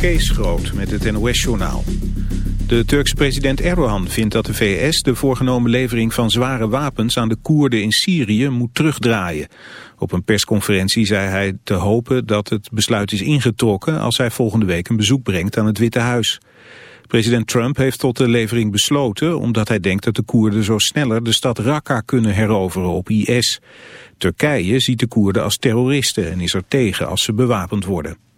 Kees Groot met het NOS-journaal. De Turkse president Erdogan vindt dat de VS de voorgenomen levering van zware wapens aan de Koerden in Syrië moet terugdraaien. Op een persconferentie zei hij te hopen dat het besluit is ingetrokken als hij volgende week een bezoek brengt aan het Witte Huis. President Trump heeft tot de levering besloten omdat hij denkt dat de Koerden zo sneller de stad Raqqa kunnen heroveren op IS. Turkije ziet de Koerden als terroristen en is er tegen als ze bewapend worden.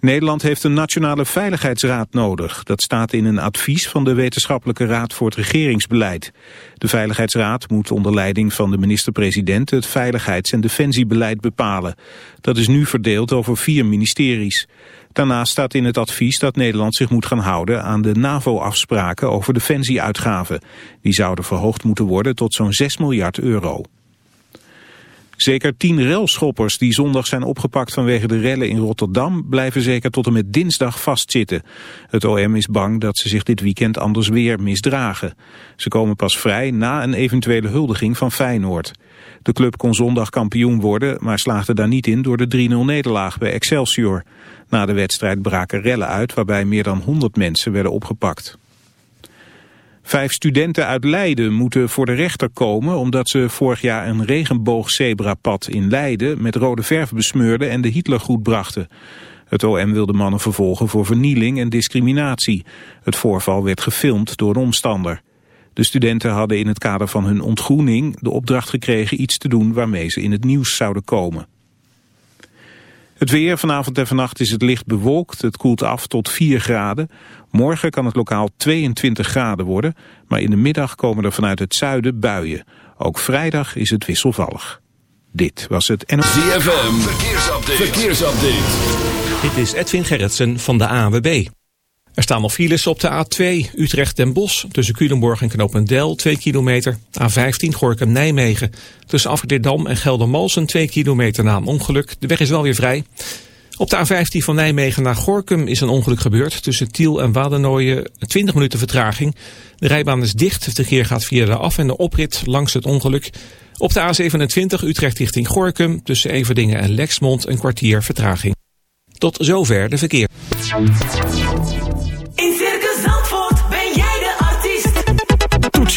Nederland heeft een nationale veiligheidsraad nodig. Dat staat in een advies van de Wetenschappelijke Raad voor het Regeringsbeleid. De Veiligheidsraad moet onder leiding van de minister-president het veiligheids- en defensiebeleid bepalen. Dat is nu verdeeld over vier ministeries. Daarnaast staat in het advies dat Nederland zich moet gaan houden aan de NAVO-afspraken over defensieuitgaven. Die zouden verhoogd moeten worden tot zo'n 6 miljard euro. Zeker tien relschoppers die zondag zijn opgepakt vanwege de rellen in Rotterdam blijven zeker tot en met dinsdag vastzitten. Het OM is bang dat ze zich dit weekend anders weer misdragen. Ze komen pas vrij na een eventuele huldiging van Feyenoord. De club kon zondag kampioen worden, maar slaagde daar niet in door de 3-0 nederlaag bij Excelsior. Na de wedstrijd braken rellen uit waarbij meer dan 100 mensen werden opgepakt. Vijf studenten uit Leiden moeten voor de rechter komen omdat ze vorig jaar een regenboogzebrapad in Leiden met rode verf besmeurden en de Hitlergroet brachten. Het OM wil de mannen vervolgen voor vernieling en discriminatie. Het voorval werd gefilmd door een omstander. De studenten hadden in het kader van hun ontgroening de opdracht gekregen iets te doen waarmee ze in het nieuws zouden komen. Het weer vanavond en vannacht is het licht bewolkt. Het koelt af tot 4 graden. Morgen kan het lokaal 22 graden worden. Maar in de middag komen er vanuit het zuiden buien. Ook vrijdag is het wisselvallig. Dit was het NOS. ZFM, verkeersupdate. verkeersupdate. Dit is Edwin Gerritsen van de AWB. Er staan nog files op de A2 Utrecht den Bosch tussen Culemborg en Knopendel 2 kilometer. A15 Gorkum Nijmegen tussen Afgederdam en Geldermalsen 2 kilometer na een ongeluk. De weg is wel weer vrij. Op de A15 van Nijmegen naar Gorkum is een ongeluk gebeurd. Tussen Tiel en Wadernooien 20 minuten vertraging. De rijbaan is dicht. Het verkeer gaat via de af- en de oprit langs het ongeluk. Op de A27 Utrecht richting Gorkum tussen Everdingen en Lexmond een kwartier vertraging. Tot zover de verkeer.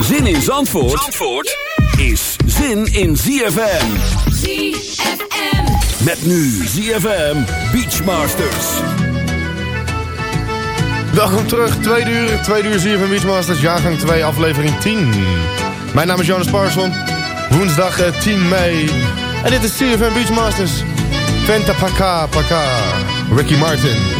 Zin in Zandvoort, Zandvoort is zin in ZFM. ZFM. Met nu ZFM Beachmasters. Welkom terug, tweede uur, tweede uur ZFM Beachmasters, jaargang 2, aflevering 10. Mijn naam is Jonas Parson, woensdag eh, 10 mei. En dit is ZFM Beachmasters. Venta Paka Paka, Ricky Martin.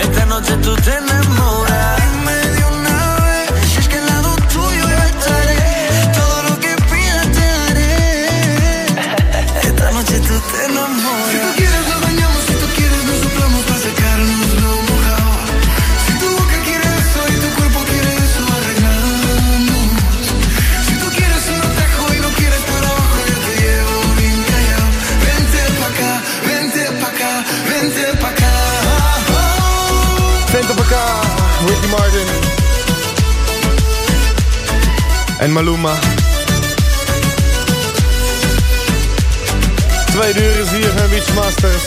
Esta noche tú te enamoras. en Maluma. Twee uur hier van Beachmasters.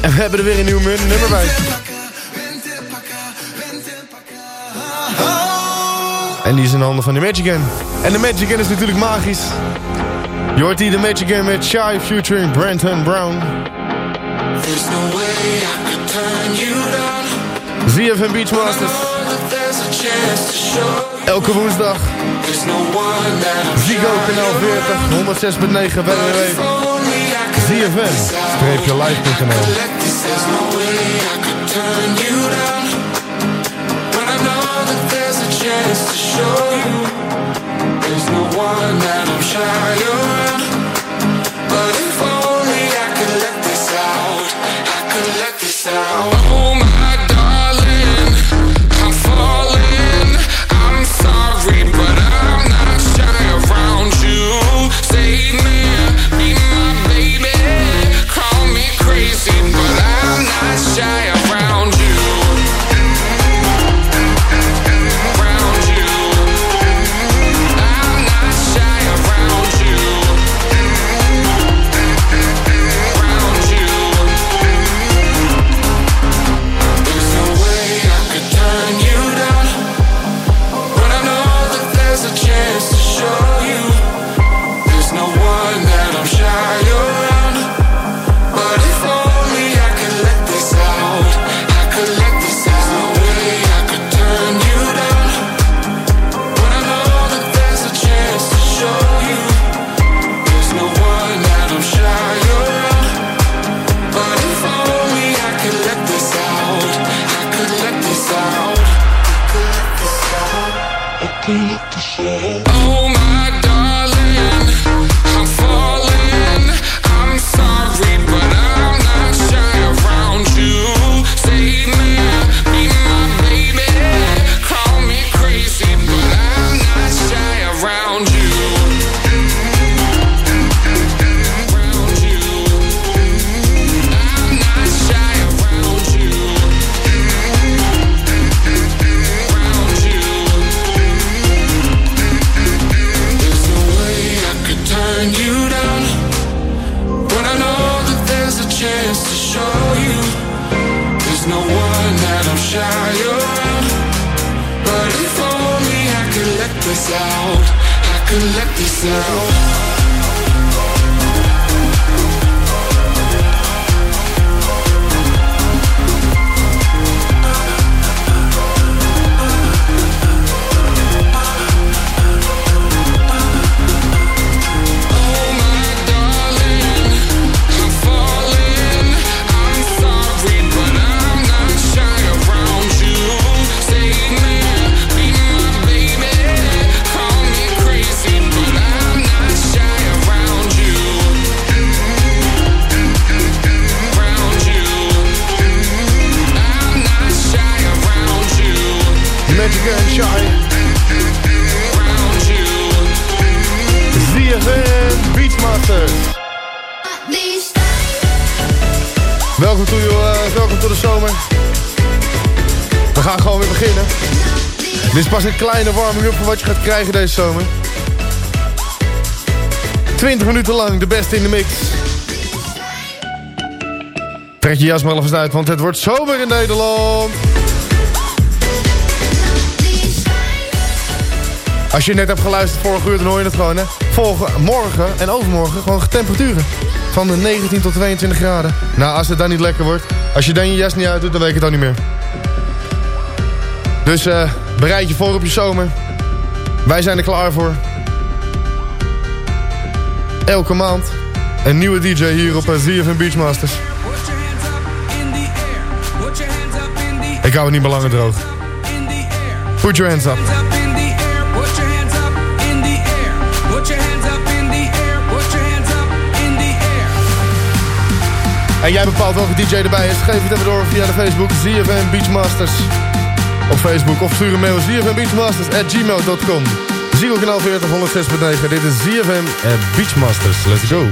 En we hebben er weer een nieuw nummer bij. En die is in handen van de Magican. En de Magican is natuurlijk magisch. Je hoort hier de Magican met Shy featuring Brenton Brown. There's no way I Beachmasters. Elke woensdag. Zigo kanaal 40, 106.9 WWW. ZFM, streepje live.nl. There's no one that I'm shy around But Dit is pas een kleine warming-up van wat je gaat krijgen deze zomer. 20 minuten lang de beste in de mix. Trek je jas maar alvast uit, want het wordt zomer in Nederland. Als je net hebt geluisterd vorige uur, dan hoor je het gewoon, hè. Volgen, morgen en overmorgen gewoon temperaturen. Van de 19 tot 22 graden. Nou, als het dan niet lekker wordt. Als je dan je jas niet uit doet, dan weet ik het dan niet meer. Dus eh, bereid je voor op je zomer. Wij zijn er klaar voor. Elke maand een nieuwe DJ hier op ZFM Beachmasters. Ik hou het niet meer langer droog. Put your hands up. En jij bepaalt welke DJ erbij is. Geef het even door via de Facebook ZFM Beachmasters. Op Facebook of stuur een mail zfmbeachmasters at gmail.com. Ziggo kanaal 40 106.9. Dit is ZFM Beachmasters. Let's go.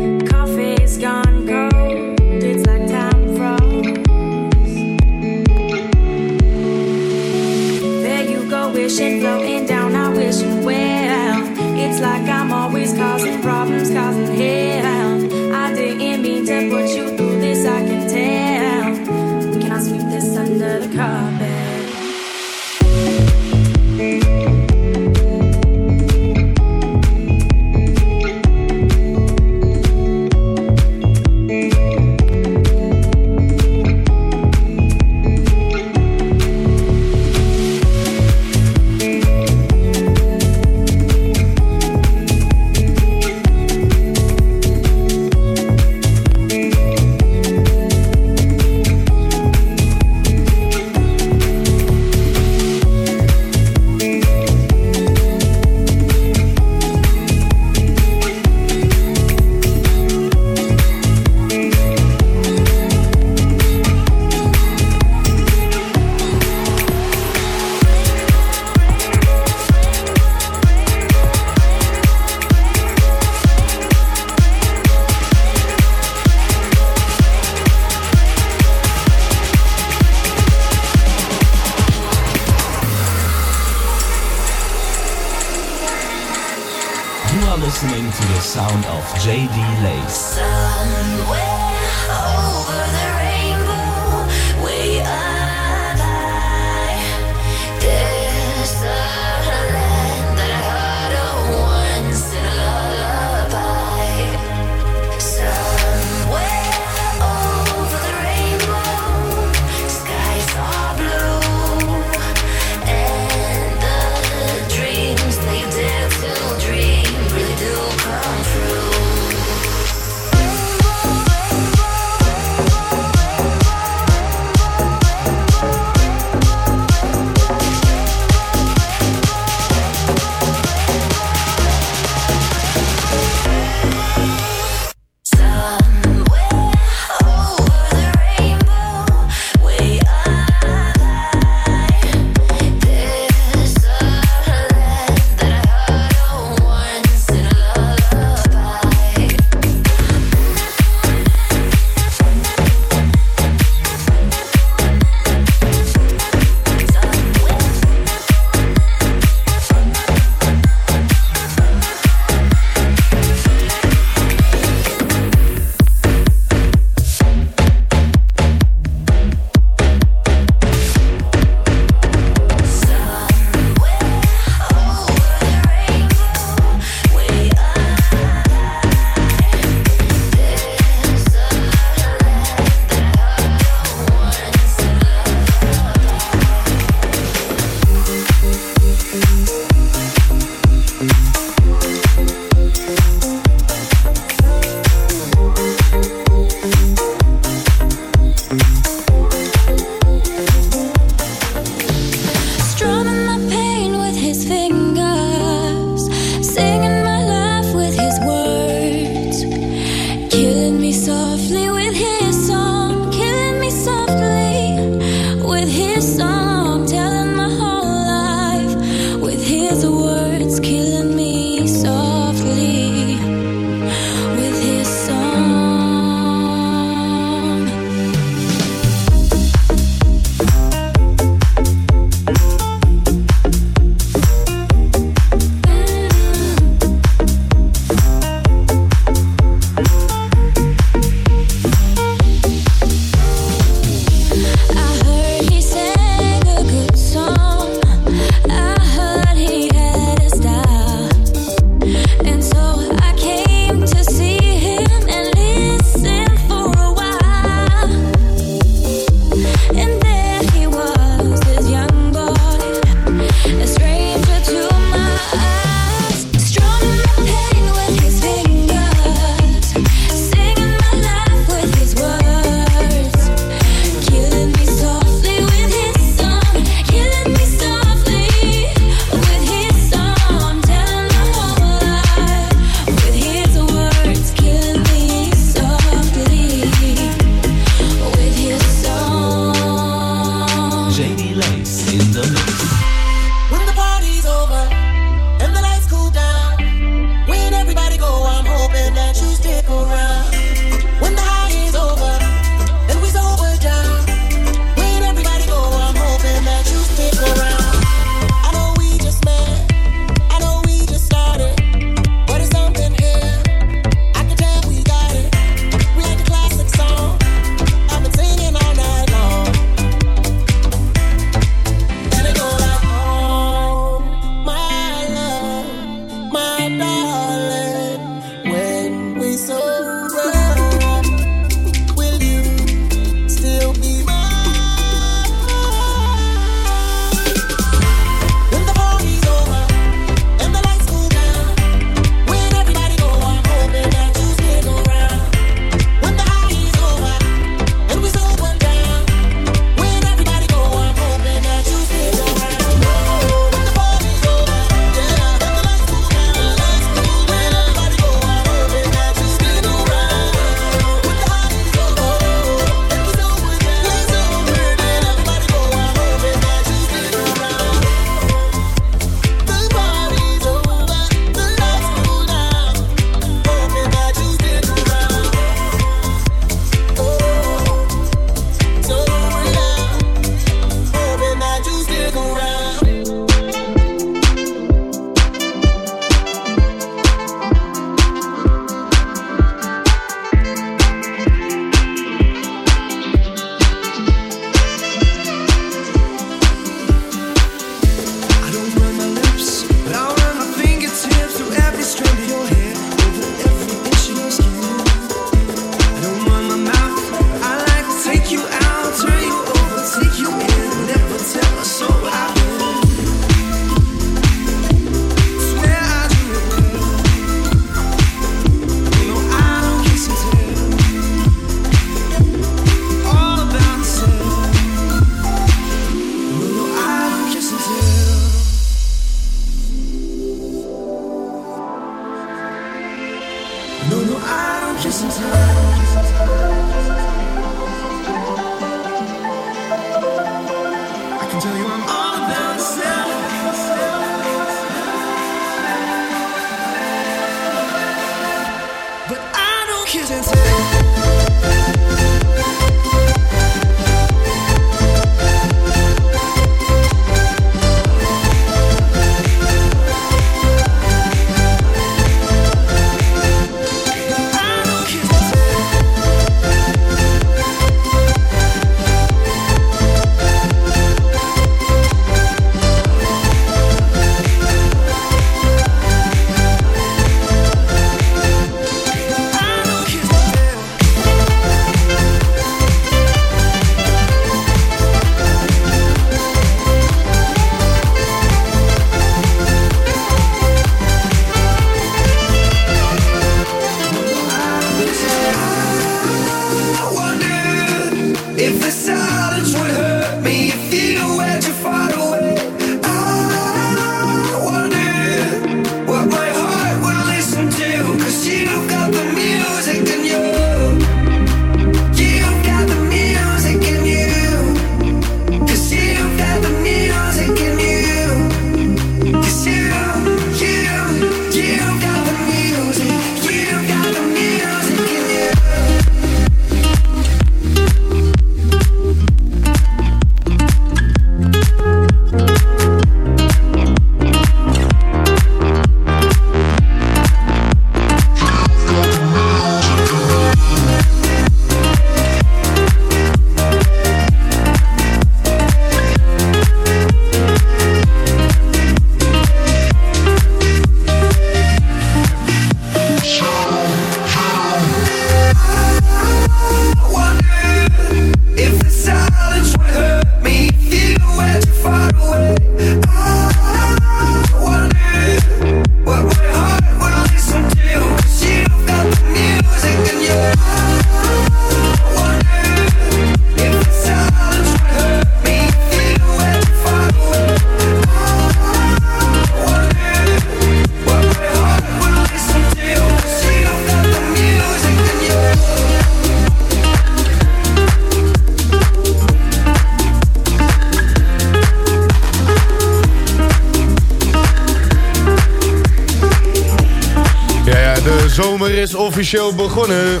Officieel begonnen.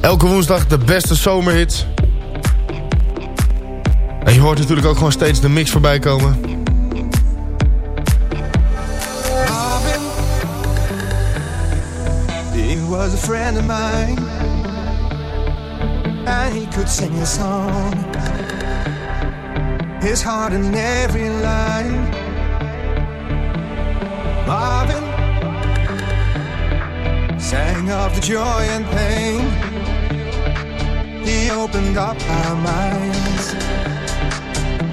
Elke woensdag de beste zomerhits. En je hoort natuurlijk ook gewoon steeds de mix voorbij komen. He was a friend of mine, and he could sing a song. His heart in every line. Marvin sang of the joy and pain. He opened up our minds,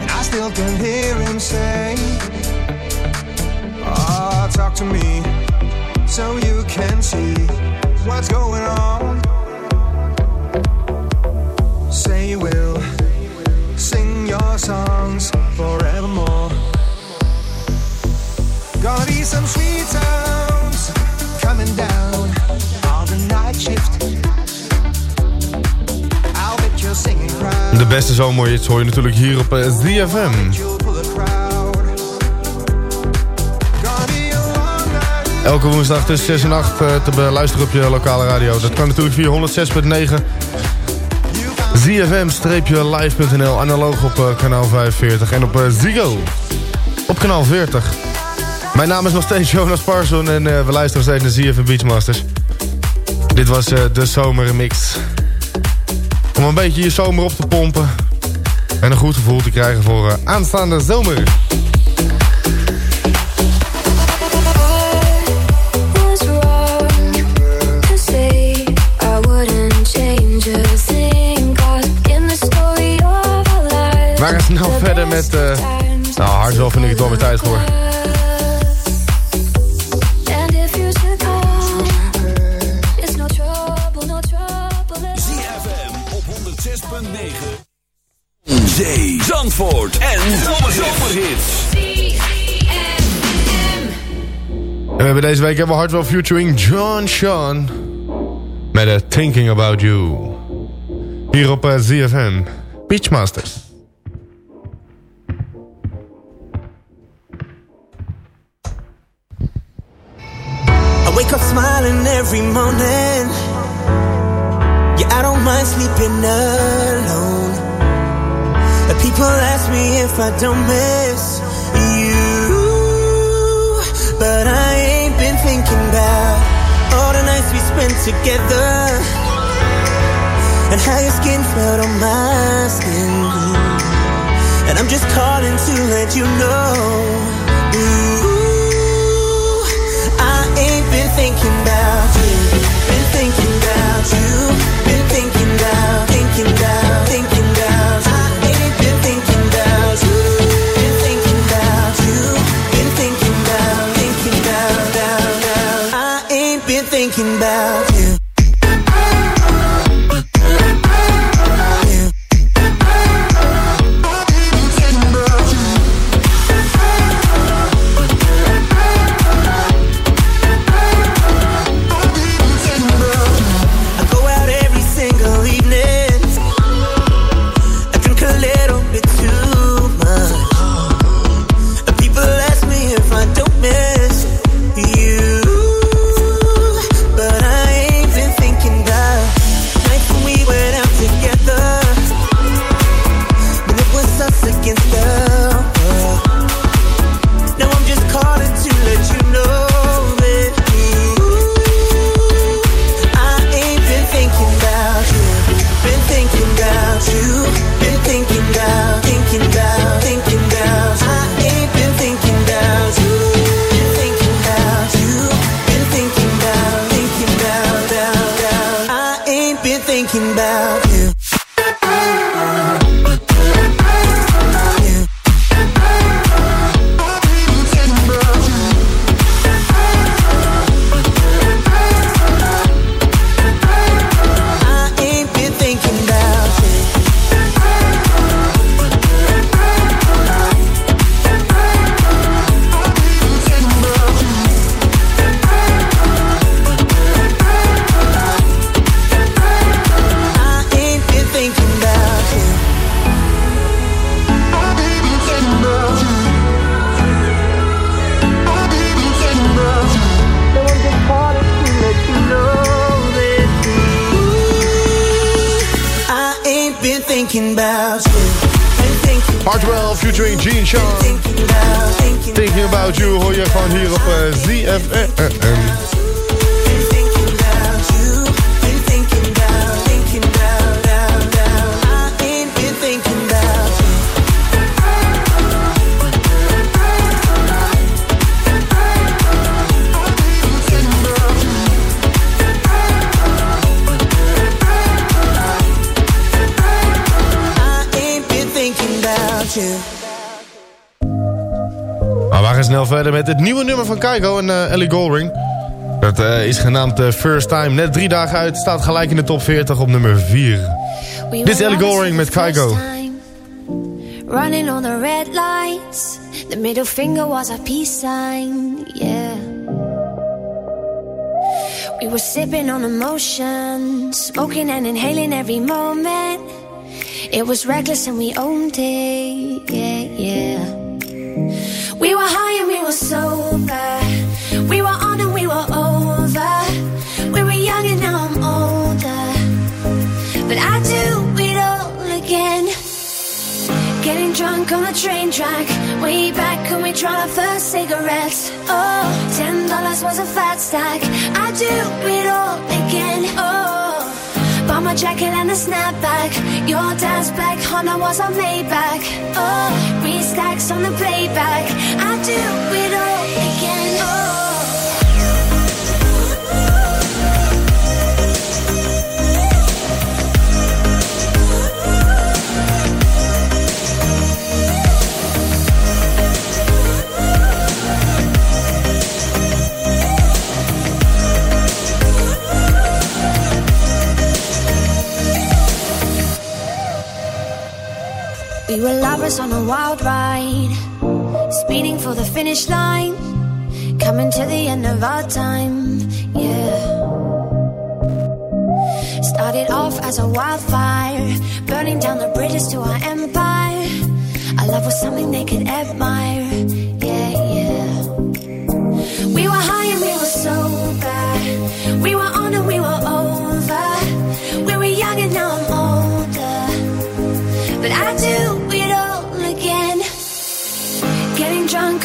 and I still can hear him say, "Oh, talk to me." so you can see what's going on. Say you will sing your songs forevermore. Gonna be some sweet sounds coming down on the night shift. I'll bet you're singing proud. De beste zomerhits hoor je natuurlijk hier op eh, ZFM. Elke woensdag tussen 6 en 8 eh, te beluisteren op je lokale radio. Dat kan natuurlijk via 106.9. ZFM-live.nl, analoog op eh, kanaal 45 en op Ziggo op kanaal 40. Mijn naam is nog steeds Jonas Parson en eh, we luisteren steeds naar ZFM Beachmasters. Dit was eh, de zomermix. Om een beetje je zomer op te pompen en een goed gevoel te krijgen voor eh, aanstaande zomer. We gaan snel verder met... nou, hardwell vind ik het wel weer tijd voor. Zandvoort en Zomerhits. En we hebben deze week hebben we Hardwell featuring John Sean. Met uh, Thinking About You. Hier op uh, ZFM. Beachmasters. I wake up smiling every morning. Yeah, I don't mind sleeping alone. People ask me if I don't miss you. But I ain't been thinking about all the nights we spent together. And how your skin felt on my skin. And I'm just calling to let you know. Ooh, I ain't been thinking Kygo en eh, Ellie Goldring. Dat eh, is genaamd eh, First Time. Net drie dagen uit. Staat gelijk in de top 40 op nummer 4. Dit is Ellie Goldring met Kygo. Running on the red lights. The middle finger was a peace sign, yeah. We were sipping on emotion, smoking and inhaling every moment. It was reckless and we owned it, yeah, yeah. We were high train track. Way back when we tried our first cigarettes. Oh, ten dollars was a fat stack. I do it all again. Oh, bomber jacket and a snapback. Your dad's black Honda was a Maybach. Oh, three stacks on the playback. I do it all again. Oh. We were lovers on a wild ride, speeding for the finish line. Coming to the end of our time, yeah. Started off as a wildfire, burning down the bridges to our empire. Our love was something they could admire,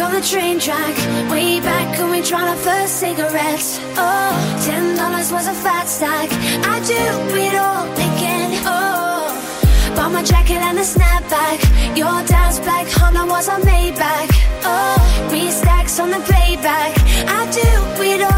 on the train track. Way back when we tried our first cigarettes. Oh, ten dollars was a fat stack. I'd do it all again. Oh, bought my jacket and a snapback. Your dad's black Honda was a Maybach. Oh, three stacks on the payback. I'd do it all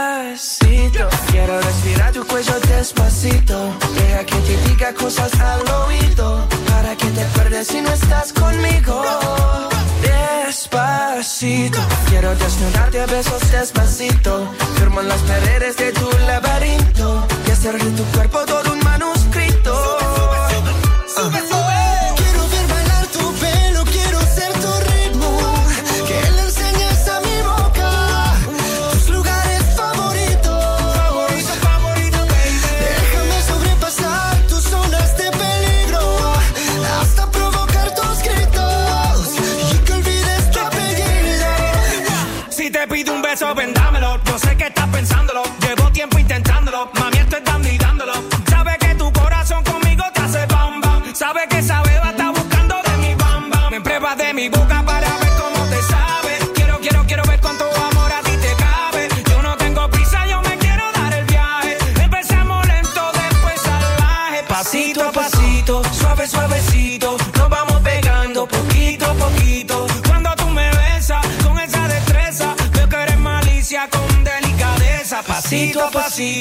cosas al oído. Para que te acuerdes si no estás conmigo. Despacito, quiero desnudarte a besos despacito. Firmo las paredes de tu laberinto.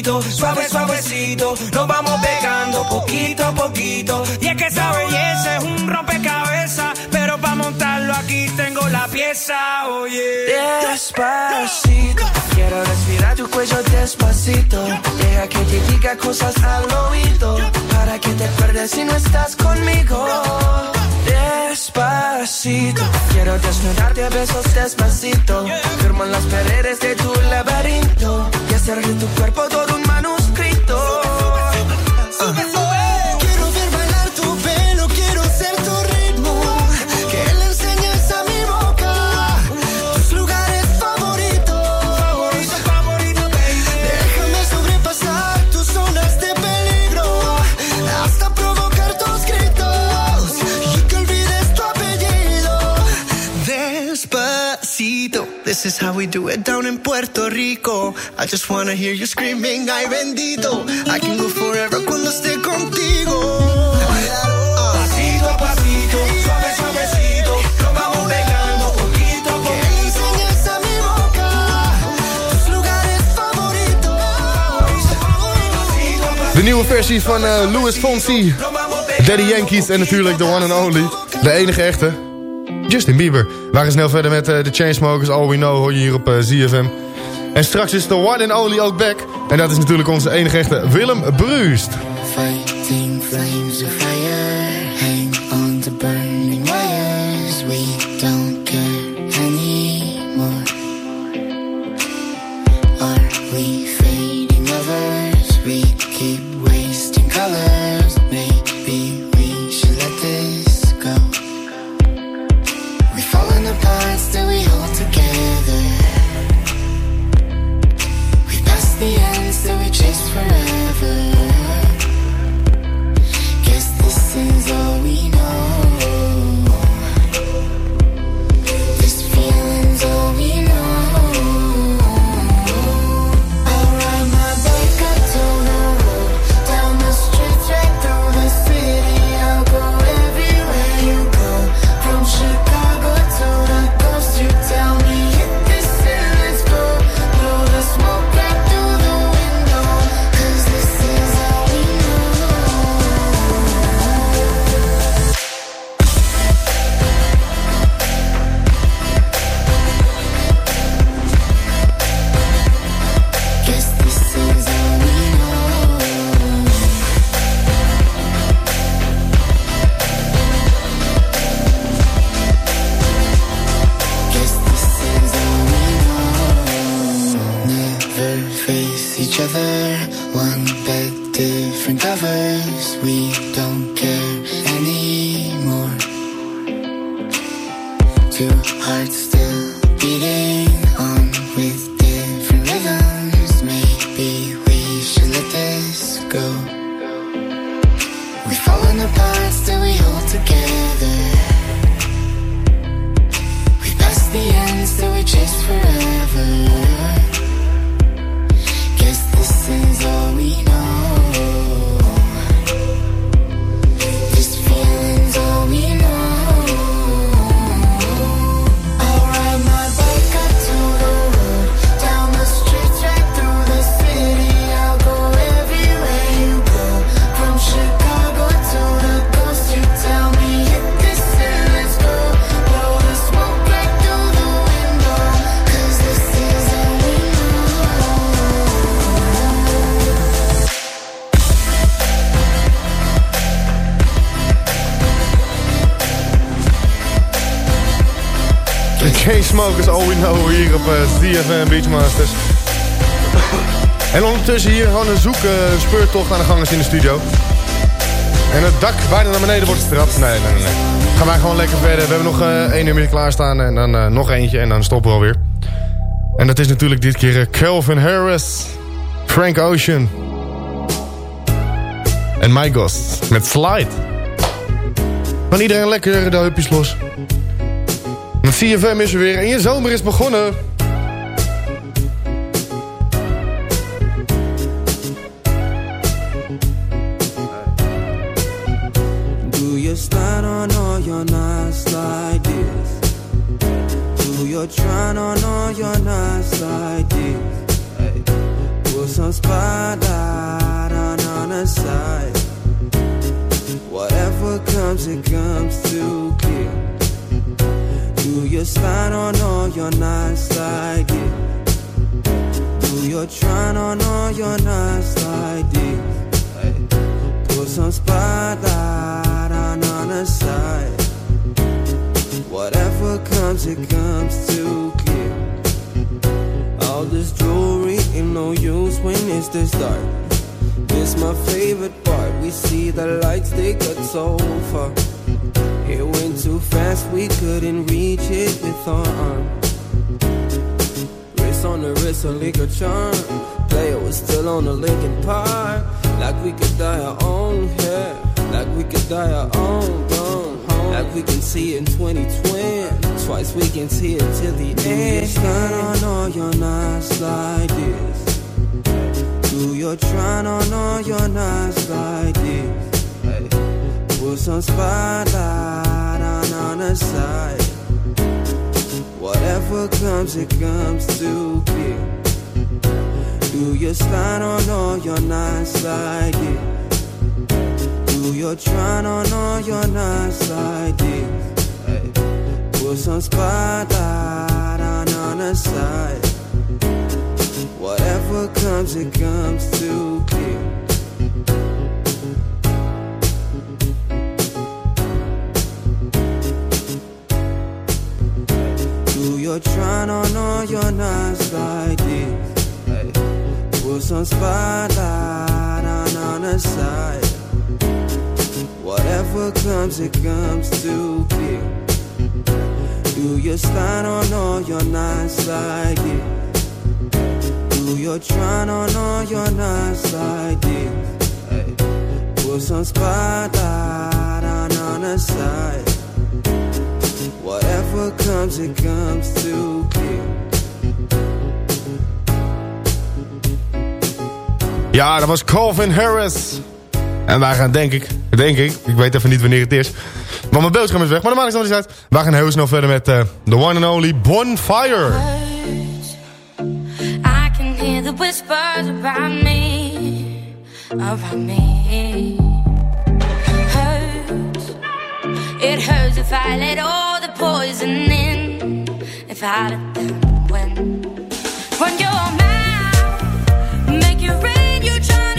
Suave, suavecito. Nos vamos pegando poquito a poquito. Y es que esa belleza es un rompecabezas. Pero para montarlo aquí tengo la pieza, oye. Despacito, quiero respirar tu cuello despacito. Deja que te diga cosas al oído. Para que te acuerdes si no estás conmigo. Despacito, quiero desnudarte a besos despacito. Firmo en las paredes de tu laberinto. Y hacer de tu cuerpo todo rico. I just wanna hear you screaming, ay bendito. I can go forever cuando esté contigo. Pasito a pasito, suave suavecito, nos vamos pegando poquito a poquito. Que enseñes a mi boca tus lugares favoritos. De nieuwe versie van uh, Louis Fonsi, Daddy Yankees en natuurlijk de one and only, de enige echte. Justin Bieber. Waar is snel verder met uh, de Chainsmokers. All We Know hoor je hier op eh, uh, ZFM. En straks is de one and only ook back. En dat is natuurlijk onze enige echte Willem Bruust. Op eh, Beachmasters. En ondertussen hier gewoon een zoek eh, speurtocht aan de gang in de studio. En het dak bijna naar beneden wordt gestrapt. Nee, nee, nee. Gaan wij gewoon lekker verder. We hebben nog eh, één nummer klaarstaan en dan nog eentje en dan stoppen we alweer. En dat is natuurlijk dit keer Calvin Harris, Frank Ocean en My Ghost met Slide. Van iedereen lekker de heupjes los. Met CFM is er weer en je zomer is begonnen. Do you try on all your like this? Put some spotlight on on the side. Whatever comes, it comes to kill. Do you slide on all your like this? Do you try on all your like this? Put some spotlight on on the side. Whatever comes, it comes to kill. All this jewelry ain't no use when it's this dark. This my favorite part. We see the lights take us so far. It went too fast, we couldn't reach it with our arm. Wrist on the wrist, a liquor charm. Player was still on the Lincoln Park. Like we could die our own hair. Like we could die our own. Like we can see in 2020. Twice we can see it till the end. Slide on all your nights like this. Do your trying on all your nights like this. Hey. Put some spotlight on on the side. Whatever comes, it comes to kill. Do Do you slide on all your nights like it? Do you try on all your this? Hey. Put some spotlight on on the side. Whatever comes, it comes to you try on all your nice? Hey. Put some spotlight on on the side. Whatever comes, it comes to kill. Do you slide on all your like it? Do you try on all your this? Hey. Put some spotlight on on the side. Whatever comes, it comes to kill. Ja, dat was Calvin Harris. En wij gaan, denk ik, denk ik, ik weet even niet wanneer het is. Maar mijn beeldscherm is weg, maar dat maakt het niet uit. Wij gaan heel snel verder met eh, The One and Only Bonfire. I can hear the whispers around me, around me. Hurts. It hurts if I let all the poison in. If I let them win. Run your mouth, make it rain. You trying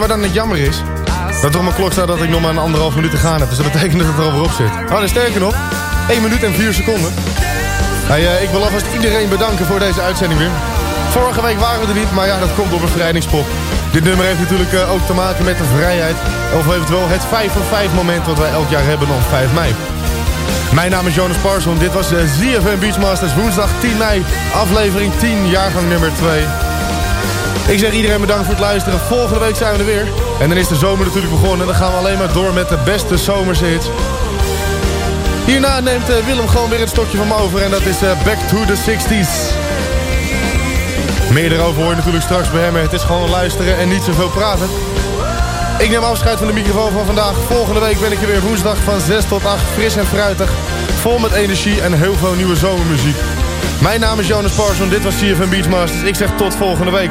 wat dan het jammer is? Dat er mijn klok staat dat ik nog maar een anderhalf minuut te gaan heb. Dus dat betekent dat het er al weer op zit. Oh, sterker nog. 1 minuut en 4 seconden. Eh, ik wil alvast iedereen bedanken voor deze uitzending weer. Vorige week waren we er niet, maar ja, dat komt door bevrijdingspop. Dit nummer heeft natuurlijk eh, ook te maken met de vrijheid. Of eventueel het 5 voor 5 moment wat wij elk jaar hebben op 5 mei. Mijn naam is Jonas Parson. Dit was de ZFM Beachmasters woensdag 10 mei. Aflevering 10, jaargang nummer 2. Ik zeg iedereen bedankt voor het luisteren. Volgende week zijn we er weer. En dan is de zomer natuurlijk begonnen. Dan gaan we alleen maar door met de beste zomerse hits. Hierna neemt eh, Willem gewoon weer het stokje van me over. En dat is eh, Back to the 60s. Meer erover hoor je natuurlijk straks bij hem. Het is gewoon luisteren en niet zoveel praten. Ik neem afscheid van de microfoon van vandaag. Volgende week ben ik er weer woensdag van 6 tot 8. Fris en fruitig. Vol met energie en heel veel nieuwe zomermuziek. Mijn naam is Jonas Parson. Dit was CFM Beachmasters. Ik zeg tot volgende week.